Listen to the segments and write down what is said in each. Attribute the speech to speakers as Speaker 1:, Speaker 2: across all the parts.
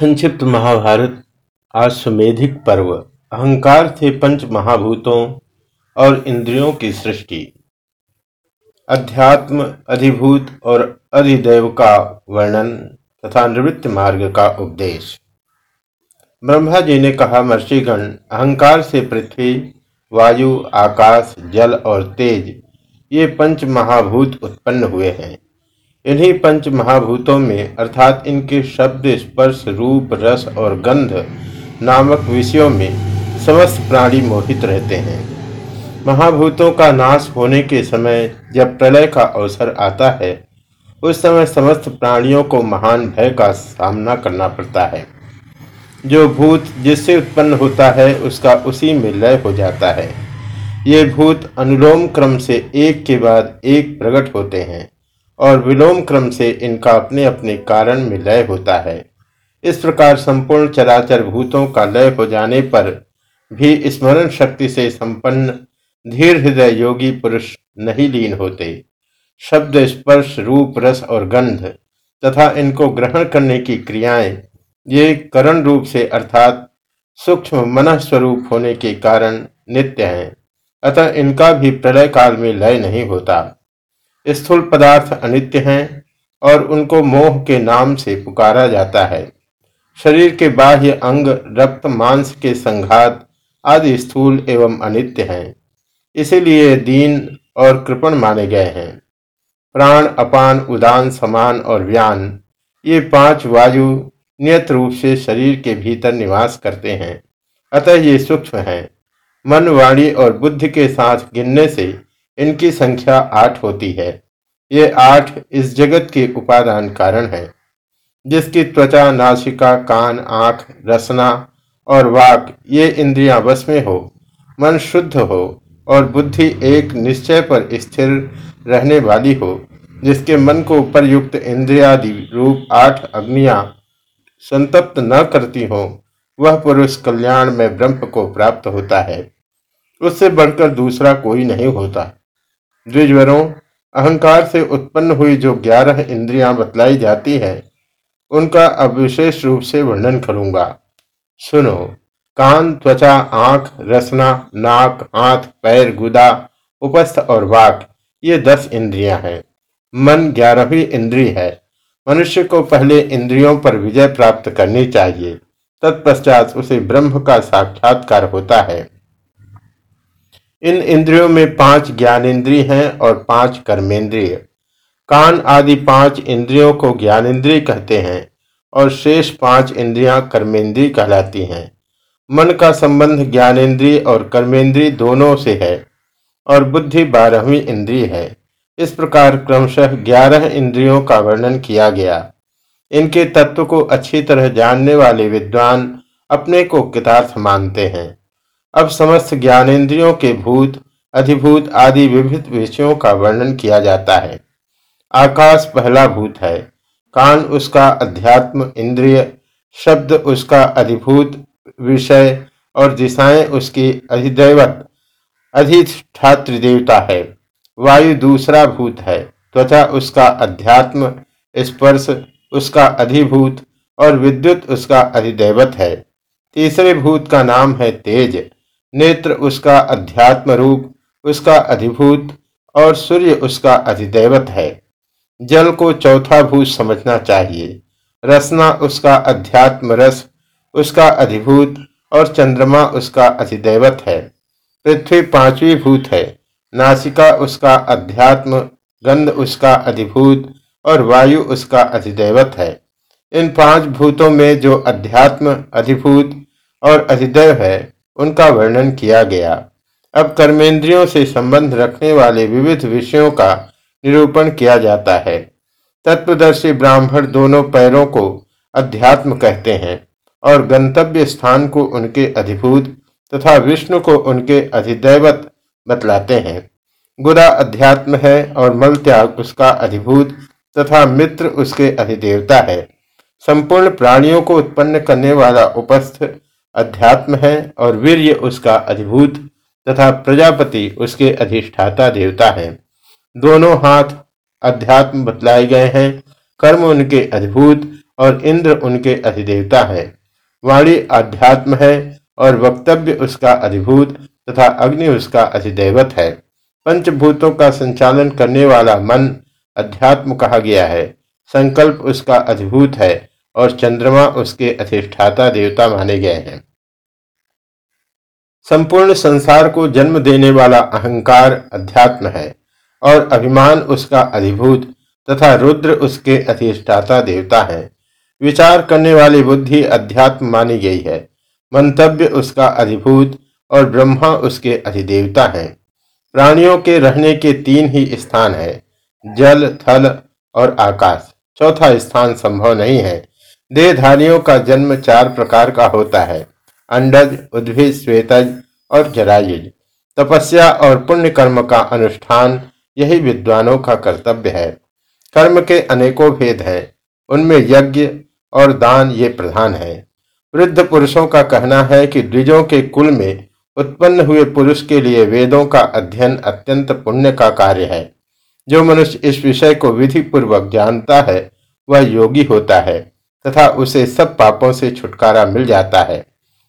Speaker 1: संक्षिप्त महाभारत आश्वेधिक पर्व, अहंकार से पंच महाभूतों और इंद्रियों की सृष्टि। अध्यात्म, अधिभूत और अधिदेव का वर्णन तथा निवृत्त मार्ग का उपदेश। ब्रह्मा जी ने कहा मर्षिगण अहंकार से पृथ्वी, वायु, आकाश, जल और तेज, ये पंच महाभूत उत्पन्न हुए हैं। इन्हीं पंच महाभूतों में, अर्थात इनके शब्द, स्पर्श, रूप, रस और गंध नामक विषयों में समस्त प्राणी मोहित रहते हैं। महाभूतों का नाश होने के समय जब प्रलय का अवसर आता है, उस समय समस्त प्राणियों को महान भय का सामना करना पड़ता है। जो भूत जिससे उत्पन्न होता है, उसका उसी में लय हो जाता है। ये भूत अनुलोम क्रम से एक के बाद एक प्रकट होते हैं। और विलोम क्रम से इनका अपने अपने कारण में लय होता है। इस प्रकार संपूर्ण चराचर भूतों का लय हो जाने पर भी स्मरण शक्ति से संपन्न, धीर हृदय योगी पुरुष नहीं लीन होते। शब्द, स्पर्श, रूप, रस और गंध तथा इनको ग्रहण करने की क्रियाएँ, ये करण रूप से अर्थात सूक्ष्म मन स्वरूप होने के कारण नित्य हैं। अतः इनका भी प्रलय काल में लय नहीं होता। स्थूल पदार्थ अनित्य हैं और उनको मोह के नाम से पुकारा जाता है। शरीर के बाह्य अंग, रक्त, मांस के संघात आदि स्थूल एवं अनित्य हैं। इसीलिए दीन और कृपण माने गए हैं। प्राण, अपान, उदान, समान और व्यान, ये पाँच वायु नियत रूप से शरीर के भीतर निवास करते हैं। अतः ये सूक्ष्म हैं। मन, वाणी और बुद्धि के साथ गिनने से इनकी संख्या आठ होती है। ये आठ इस जगत के उपादान कारण है, जिसकी त्वचा, नासिका, कान, आँख, रसना और वाक, ये इंद्रियाँ वश में हो, मन शुद्ध हो और बुद्धि एक निश्चय पर स्थिर रहने वाली हो, जिसके मन को उपरयुक्त इंद्रियादि रूप आठ अग्नियाँ संतप्त न करती हो, वह पुरुष कल्याण में ब्रह्म को प्राप्त होता है। उससे बढ़कर दूसरा कोई नहीं होता। द्विजवरों, अहंकार से उत्पन्न हुई जो ग्यारह इंद्रियाँ बतलाई जाती है, उनका अब विशेष रूप से वर्णन करूँगा। सुनो, कान, त्वचा, आँख, रसना, नाक, हाथ, पैर, गुदा, उपस्थ और वाक, ये दस इंद्रियाँ हैं। मन ग्यारहवीं इंद्री है। मनुष्य को पहले इंद्रियों पर विजय प्राप्त करनी चाहिए। तत्पश्चात उसे ब्रह्म का साक्षात्कार होता है। इन इंद्रियों में पाँच ज्ञानेन्द्रिय हैं और पाँच कर्मेंद्रिय। कान आदि पाँच इंद्रियों को ज्ञानेन्द्रिय कहते हैं और शेष पाँच इंद्रियाँ कर्मेंद्रिय कहलाती हैं। मन का संबंध ज्ञानेन्द्रिय और कर्मेंद्रिय दोनों से है और बुद्धि बारहवीं इंद्रिय है। इस प्रकार क्रमशः ग्यारह इंद्रियों का वर्णन किया गया। इनके तत्व को अच्छी तरह जानने वाले विद्वान अपने को कितार्थ मानते हैं। अब समस्त ज्ञानेन्द्रियों के भूत, अधिभूत आदि विविध विषयों का वर्णन किया जाता है। आकाश पहला भूत है। कान उसका अध्यात्म इंद्रिय, शब्द उसका अधिभूत विषय और दिशाएँ उसकी अधिदैवत अधिष्ठात्र देवता है। वायु दूसरा भूत है। त्वचा उसका अध्यात्म, स्पर्श उसका अधिभूत और विद्युत उसका अधिदैवत है। तीसरे भूत का नाम है तेज। नेत्र उसका अध्यात्म रूप उसका अधिभूत और सूर्य उसका अधिदैवत है। जल को चौथा भूत समझना चाहिए। रसना उसका अध्यात्म रस उसका अधिभूत और चंद्रमा उसका अधिदैवत है। पृथ्वी पांचवी भूत है। नासिका उसका अध्यात्म, गंध उसका अधिभूत और वायु उसका अधिदैवत है। इन पाँच भूतों में जो अध्यात्म, अधिभूत और अधिदैव है उनका वर्णन किया गया। अब कर्मेंद्रियों से संबंध रखने वाले विविध विषयों का निरूपण किया जाता है। तत्वदर्शी ब्राह्मण दोनों पैरों को अध्यात्म कहते हैं और गंतव्य स्थान को उनके अधिभूत तथा विष्णु को उनके अधिदैवत बतलाते हैं। गुदा अध्यात्म है और मल त्याग उसका अधिभूत तथा मित्र उसके अधिदेवता है। संपूर्ण प्राणियों को उत्पन्न करने वाला उपस्थ अध्यात्म है और वीर्य उसका अधिभूत तथा प्रजापति उसके अधिष्ठाता देवता है। दोनों हाथ अध्यात्म बतलाए गए हैं। कर्म उनके अधिभूत और इंद्र उनके अधिदेवता हैं। वाणी अध्यात्म है और वक्तव्य उसका अधिभूत तथा अग्नि उसका अधिदेवत है। पंचभूतों का संचालन करने वाला मन अध्यात्म कहा गया है। संकल्प उसका अधिभूत है। और चंद्रमा उसके अधिष्ठाता देवता माने गए हैं। संपूर्ण संसार को जन्म देने वाला अहंकार अध्यात्म है और अभिमान उसका अधिभूत तथा रुद्र उसके अधिष्ठाता देवता है। विचार करने वाली बुद्धि अध्यात्म मानी गई है। मंतव्य उसका अधिभूत और ब्रह्मा उसके अधिदेवता है। प्राणियों के रहने के तीन ही स्थान है, जल, थल और आकाश। चौथा स्थान संभव नहीं है देहधारियों का जन्म चार प्रकार का होता है, अंडज, उद्भिद, श्वेतज और जरायुज। तपस्या और पुण्य कर्म का अनुष्ठान यही विद्वानों का कर्तव्य है। कर्म के अनेकों भेद हैं, उनमें यज्ञ और दान ये प्रधान है। वृद्ध पुरुषों का कहना है कि द्विजों के कुल में उत्पन्न हुए पुरुष के लिए वेदों का अध्ययन अत्यंत पुण्य का कार्य है। जो मनुष्य इस विषय को विधि पूर्वक जानता है, वह योगी होता है। तथा उसे सब पापों से छुटकारा मिल जाता है।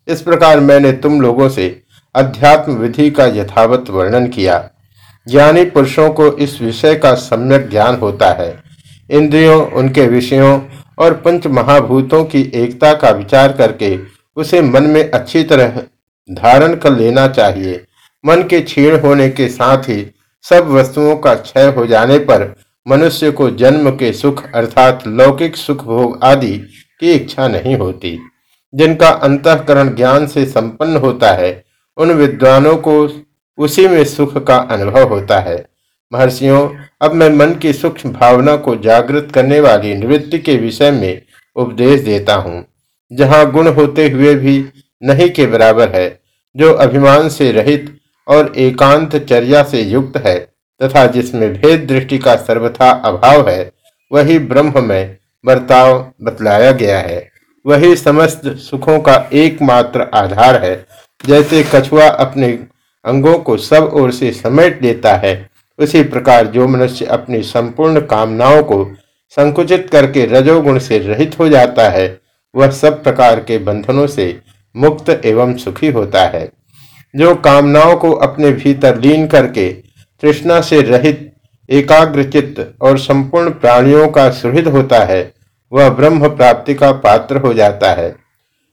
Speaker 1: इस प्रकार मैंने तुम लोगों से अध्यात्म विधि का यथावत वर्णन किया। ज्ञानी पुरुषों को इस विषय का सम्यक ज्ञान होता है। इंद्रियों, उनके विषयों और पंच महाभूतों की एकता का विचार करके उसे मन में अच्छी तरह धारण कर लेना चाहिए। मन के क्षीण होने के साथ ही सब वस्तुओं का क्षय हो जाने पर मनुष्य को जन्म के सुख अर्थात लौकिक सुख भोग आदि की इच्छा नहीं होती। जिनका अंतकरण ज्ञान से संपन्न होता है, उन विद्वानों को उसी में सुख का अनुभव होता है। महर्षियों, अब मैं मन की सूक्ष्म भावना को जागृत करने वाली निवृत्ति के विषय में उपदेश देता हूँ। जहाँ गुण होते हुए भी नहीं के बराबर है, जो अभिमान से रहित और एकांत चर्या से युक्त है। तथा जिसमें भेद दृष्टि का सर्वथा अभाव है, वही ब्रह्म में बर्ताव बतलाया गया है। वही समस्त सुखों का एकमात्र आधार है। जैसे कछुआ अपने अंगों को सब ओर से समेट लेता है, उसी प्रकार जो मनुष्य अपनी संपूर्ण कामनाओं को संकुचित करके रजोगुण से रहित हो जाता है, वह सब प्रकार के बंधनों से मुक्त एवं सुखी होता है। जो कामनाओं को अपने भीतर लीन करके तृष्णा से रहित एकाग्रचित और संपूर्ण प्राणियों का सुहृद होता है, वह ब्रह्म प्राप्ति का पात्र हो जाता है।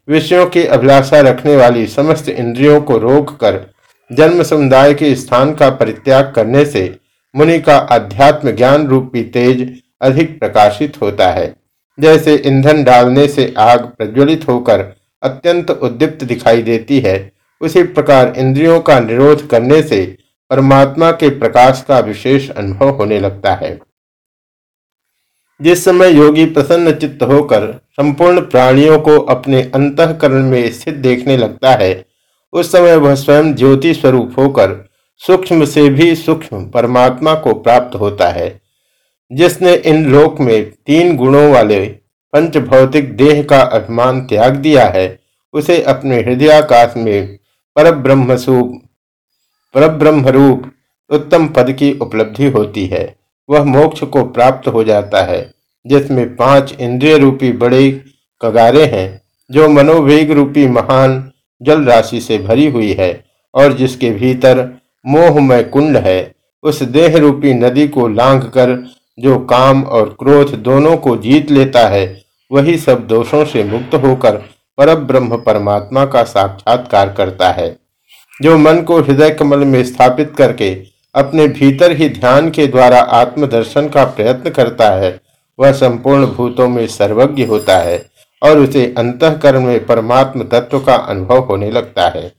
Speaker 1: विषयों की अभिलाषा रखने वाली समस्त इंद्रियों को रोक कर, जन्म समुदाय के स्थान का परित्याग करने से मुनि का अध्यात्म ज्ञान रूपी तेज अधिक प्रकाशित होता है। जैसे ईंधन डालने से आग प्रज्वलित होकर अत्यंत उद्दीप्त दिखाई देती है, उसी प्रकार इंद्रियों का निरोध करने से परमात्मा के प्रकाश का विशेष अनुभव होने लगता है। जिस समय योगी प्रसन्न चित्त होकर संपूर्ण प्राणियों को अपने अंतकरण में स्थित देखने लगता है, उस समय वह स्वयं ज्योति स्वरूप होकर सूक्ष्म से भी सूक्ष्म परमात्मा को प्राप्त होता है, जिसने इन लोक में तीन गुणों वाले पंच भौतिक देह का अभिमान त्याग दिया है, उसे अपने हृदयाकाश में पर ब्रह्म पर ब्रह्म रूप उत्तम पद की उपलब्धि होती है। वह मोक्ष को प्राप्त हो जाता है, जिसमें पाँच इंद्रिय रूपी बड़े कगारे हैं, जो मनोवेग रूपी महान जल राशि से भरी हुई है और जिसके भीतर मोहमय कुंड है। उस देह रूपी नदी को लांघ कर जो काम और क्रोध दोनों को जीत लेता है, वही सब दोषों से मुक्त होकर पर ब्रह्म परमात्मा का साक्षात्कार करता है। जो मन को हृदय कमल में स्थापित करके अपने भीतर ही ध्यान के द्वारा आत्मदर्शन का प्रयत्न करता है, वह संपूर्ण भूतों में सर्वज्ञ होता है और उसे अंतकरण में परमात्म तत्व का अनुभव होने लगता है।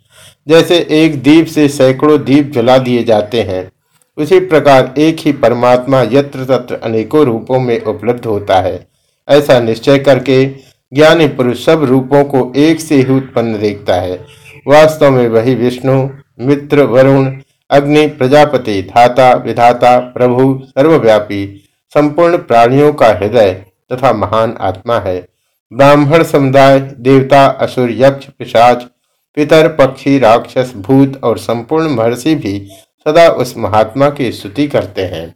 Speaker 1: जैसे एक दीप से सैकड़ों दीप जला दिए जाते हैं, उसी प्रकार एक ही परमात्मा यत्र तत्र अनेकों रूपों में उपलब्ध होता है। ऐसा निश्चय करके ज्ञानी पुरुष सब रूपों को एक से ही उत्पन्न देखता है। वास्तव में वही विष्णु, मित्र, वरुण, अग्नि, प्रजापति, धाता, विधाता, प्रभु, सर्वव्यापी, संपूर्ण प्राणियों का हृदय तथा महान आत्मा है। ब्राह्मण समुदाय, देवता, असुर, यक्ष, पिशाच, पितर, पक्षी, राक्षस, भूत और संपूर्ण महर्षि भी सदा उस महात्मा की स्तुति करते हैं।